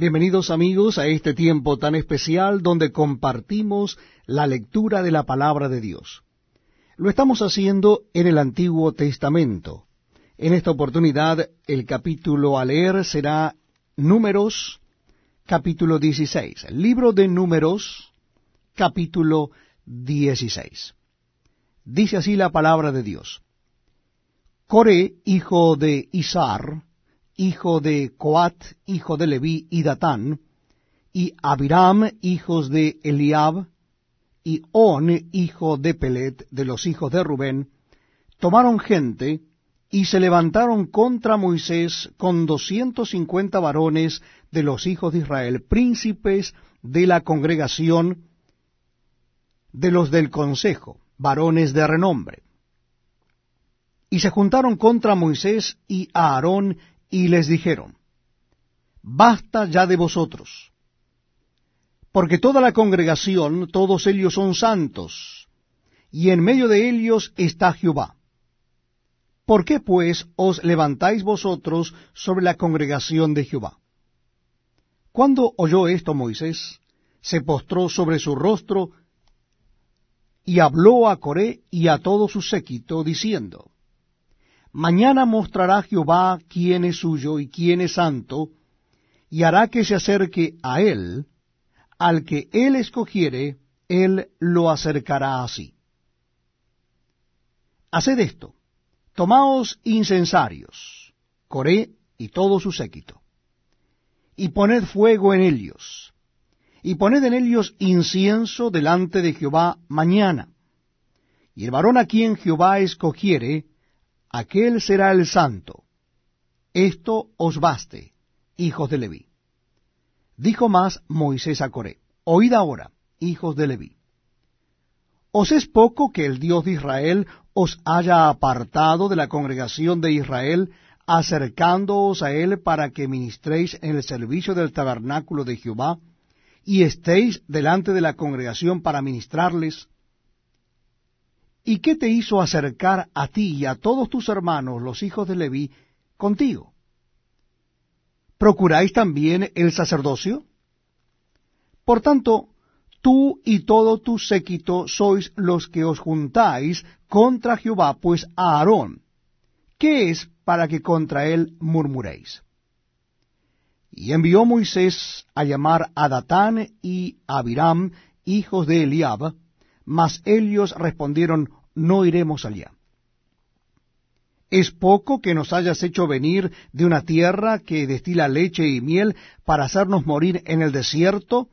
Bienvenidos amigos a este tiempo tan especial donde compartimos la lectura de la palabra de Dios. Lo estamos haciendo en el Antiguo Testamento. En esta oportunidad el capítulo a leer será Números, capítulo 16. El libro de Números, capítulo 16. Dice así la palabra de Dios. Coré, hijo de Isar, hijo de Coat, hijo de Leví, y Datán, y Abiram, hijos de Eliab, y On, hijo de Pelet, de los hijos de Rubén, tomaron gente, y se levantaron contra Moisés con doscientos cincuenta varones de los hijos de Israel, príncipes de la congregación de los del consejo, varones de renombre. Y se juntaron contra Moisés y Aarón y les dijeron, Basta ya de vosotros, porque toda la congregación, todos ellos son santos, y en medio de ellos está Jehová. ¿Por qué pues os levantáis vosotros sobre la congregación de Jehová? Cuando oyó esto Moisés, se postró sobre su rostro y habló a Coré y a todo su séquito, diciendo, Mañana mostrará Jehová quién es suyo y quién es santo, y hará que se acerque a él, al que él escogiere, él lo acercará así. Haced esto, tomaos incensarios, Coré y todo su séquito, y poned fuego en ellos, y poned en ellos incienso delante de Jehová mañana, y el varón a quien Jehová escogiere, aquel será el santo. Esto os baste, hijos de Leví. Dijo más Moisés a Coré, oíd ahora, hijos de Leví. ¿Os es poco que el Dios de Israel os haya apartado de la congregación de Israel, acercándoos a él para que ministréis en el servicio del tabernáculo de Jehová, y estéis delante de la congregación para ministrarles? ¿Y qué te hizo acercar a ti y a todos tus hermanos, los hijos de Leví, contigo? ¿Procuráis también el sacerdocio? Por tanto, tú y todo tu séquito sois los que os juntáis contra Jehová, pues a Aarón, ¿qué es para que contra él murmuréis? Y envió Moisés a llamar a Datán y a Abiram, hijos de Eliab, mas ellos respondieron, no iremos allá. ¿Es poco que nos hayas hecho venir de una tierra que destila leche y miel para hacernos morir en el desierto,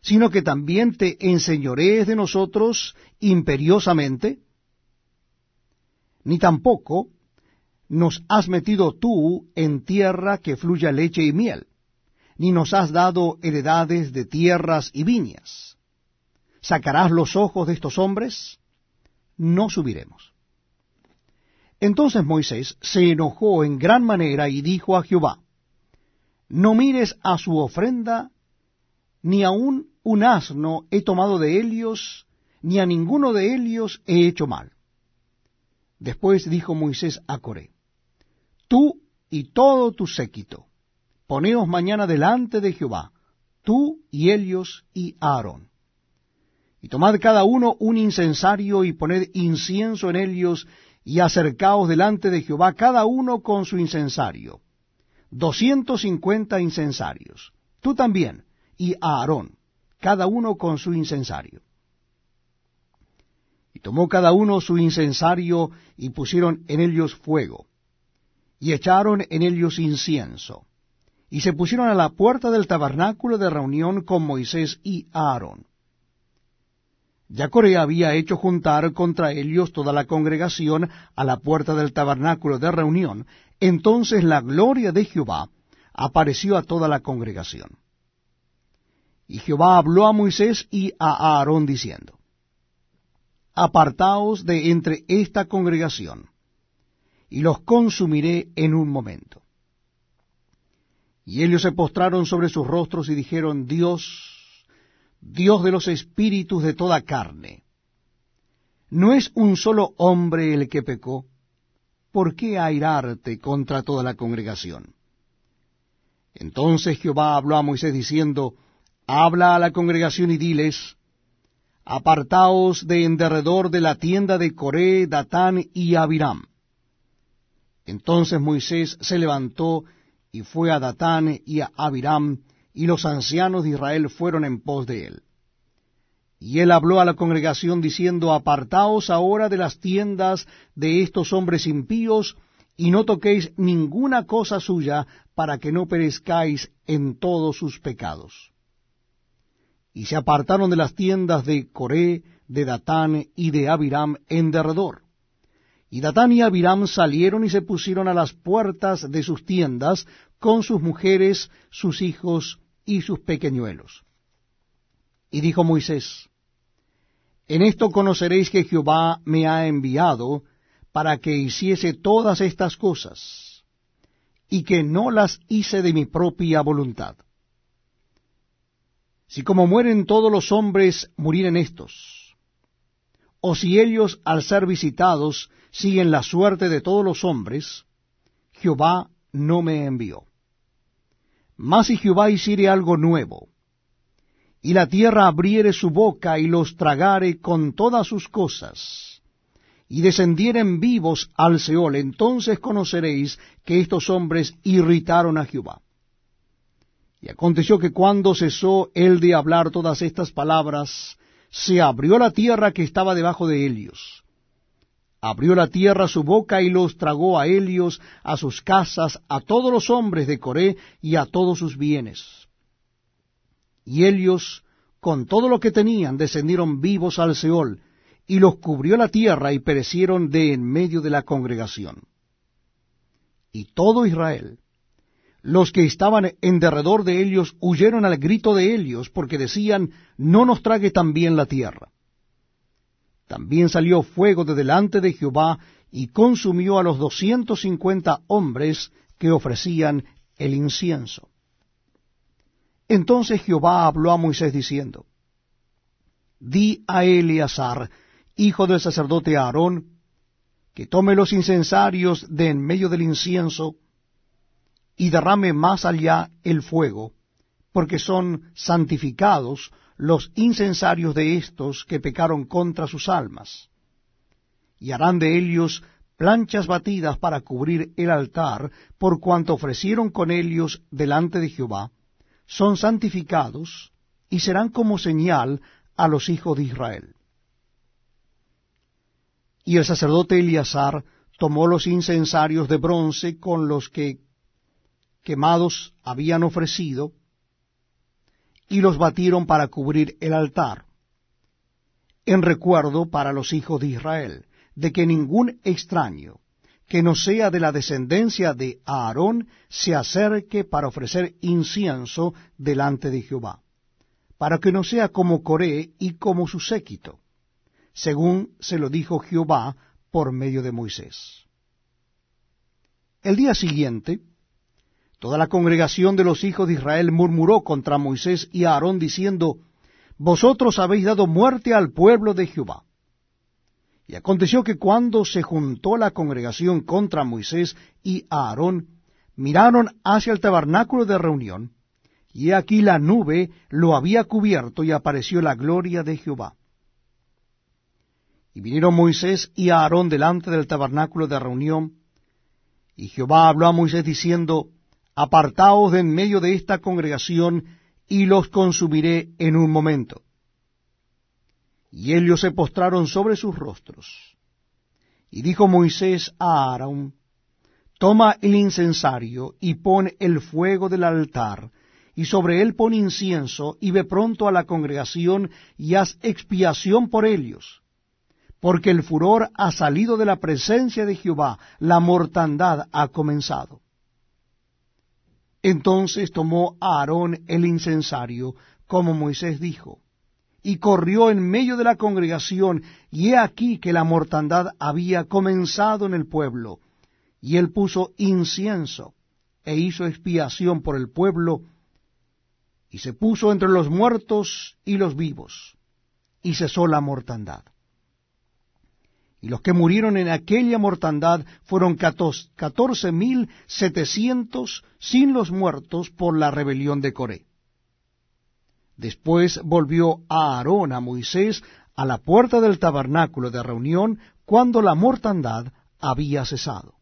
sino que también te enseñorees de nosotros imperiosamente? Ni tampoco nos has metido tú en tierra que fluya leche y miel, ni nos has dado heredades de tierras y viñas. ¿Sacarás los ojos de estos hombres? no subiremos. Entonces Moisés se enojó en gran manera y dijo a Jehová, No mires a su ofrenda, ni aun un asno he tomado de ellos, ni a ninguno de ellos he hecho mal. Después dijo Moisés a Coré, Tú y todo tu séquito, poneos mañana delante de Jehová, tú y ellos y Aarón. Y tomad cada uno un incensario y poned incienso en ellos y acercaos delante de Jehová cada uno con su incensario. Doscientos cincuenta incensarios. Tú también y Aarón, cada uno con su incensario. Y tomó cada uno su incensario y pusieron en ellos fuego, y echaron en ellos incienso, y se pusieron a la puerta del tabernáculo de reunión con Moisés y Aarón. Ya Corea había hecho juntar contra ellos toda la congregación a la puerta del tabernáculo de reunión. Entonces la gloria de Jehová apareció a toda la congregación. Y Jehová habló a Moisés y a Aarón diciendo, Apartaos de entre esta congregación, y los consumiré en un momento. Y ellos se postraron sobre sus rostros y dijeron, Dios, Dios de los espíritus de toda carne. ¿No es un solo hombre el que pecó? ¿Por qué airarte contra toda la congregación? Entonces Jehová habló a Moisés diciendo, Habla a la congregación y diles, Apartaos de en derredor de la tienda de Coré, Datán y Abiram. Entonces Moisés se levantó y fue a Datán y a Abiram, y los ancianos de Israel fueron en pos de él. Y él habló a la congregación diciendo, Apartaos ahora de las tiendas de estos hombres impíos, y no toquéis ninguna cosa suya, para que no perezcáis en todos sus pecados. Y se apartaron de las tiendas de Coré, de Datán y de Abiram en derredor. Y Datán y Abiram salieron y se pusieron a las puertas de sus tiendas con sus mujeres, sus hijos y sus pequeñuelos. Y dijo Moisés, En esto conoceréis que Jehová me ha enviado para que hiciese todas estas cosas, y que no las hice de mi propia voluntad. Si como mueren todos los hombres, murieren estos, o si ellos al ser visitados siguen la suerte de todos los hombres, Jehová no me envió. Mas si Jehová hiciere algo nuevo, y la tierra abriere su boca y los tragare con todas sus cosas, y descendieren vivos al Seol, entonces conoceréis que estos hombres irritaron a Jehová. Y aconteció que cuando cesó él de hablar todas estas palabras, se abrió la tierra que estaba debajo de Helios. Abrió la tierra su boca y los tragó a Helios, a sus casas, a todos los hombres de Coré y a todos sus bienes. Y Helios, con todo lo que tenían, descendieron vivos al Seol, y los cubrió la tierra y perecieron de en medio de la congregación. Y todo Israel, los que estaban en derredor de ellos huyeron al grito de ellos, porque decían, no nos trague también la tierra. También salió fuego de delante de Jehová y consumió a los doscientos cincuenta hombres que ofrecían el incienso. Entonces Jehová habló a Moisés diciendo, Di a Eleazar, hijo del sacerdote Aarón, que tome los incensarios de en medio del incienso, y derrame más allá el fuego, porque son santificados los incensarios de estos que pecaron contra sus almas. Y harán de ellos planchas batidas para cubrir el altar, por cuanto ofrecieron con ellos delante de Jehová, son santificados y serán como señal a los hijos de Israel. Y el sacerdote Eleazar tomó los incensarios de bronce con los que quemados habían ofrecido, y los batieron para cubrir el altar, en recuerdo para los hijos de Israel, de que ningún extraño que no sea de la descendencia de Aarón se acerque para ofrecer incienso delante de Jehová, para que no sea como Coré y como su séquito, según se lo dijo Jehová por medio de Moisés. El día siguiente, Toda la congregación de los hijos de Israel murmuró contra Moisés y Aarón diciendo, Vosotros habéis dado muerte al pueblo de Jehová. Y aconteció que cuando se juntó la congregación contra Moisés y Aarón, miraron hacia el tabernáculo de reunión, y aquí la nube lo había cubierto y apareció la gloria de Jehová. Y vinieron Moisés y Aarón delante del tabernáculo de reunión, y Jehová habló a Moisés diciendo, apartaos de en medio de esta congregación, y los consumiré en un momento. Y ellos se postraron sobre sus rostros. Y dijo Moisés a Aarón, Toma el incensario y pon el fuego del altar, y sobre él pon incienso, y ve pronto a la congregación y haz expiación por ellos, porque el furor ha salido de la presencia de Jehová, la mortandad ha comenzado. Entonces tomó Aarón el incensario, como Moisés dijo, y corrió en medio de la congregación, y he aquí que la mortandad había comenzado en el pueblo, y él puso incienso, e hizo expiación por el pueblo, y se puso entre los muertos y los vivos, y cesó la mortandad. Y los que murieron en aquella mortandad fueron catorce mil setecientos sin los muertos por la rebelión de Coré. Después volvió Aarón a Moisés a la puerta del tabernáculo de reunión cuando la mortandad había cesado.